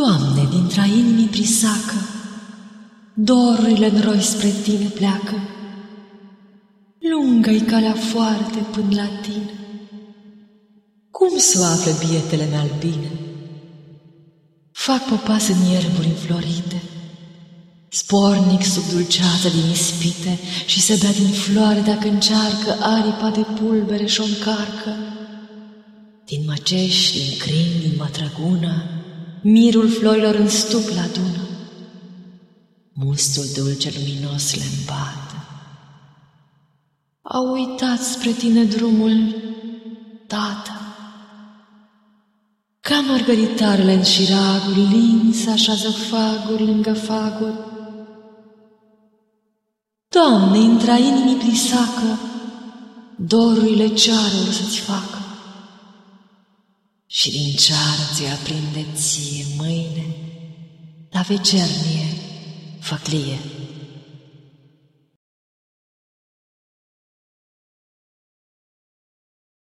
Doamne, dintre inimii prisacă, dorurile în roi spre Tine pleacă. Lungă-i calea foarte până la Tine. Cum să o afle bietele mele albine? Fac popas în ierburi înflorite, Spornic sub dulceața din ispite Și se bea din floare dacă încearcă Aripa de pulbere și-o încarcă. Din măcești, din crin, din matraguna, Mirul florilor în stup la dună. Mustul dulce luminos le îmbată. Au uitat spre tine drumul, Tată. Ca margaritarele în șiraguri, lin se așează faguri lângă faguri. Doamne, intra inimii plisacă, dorurile cearuri să-ți facă. Și din ceară ți aprinde ție mâine, la vecernie făclie.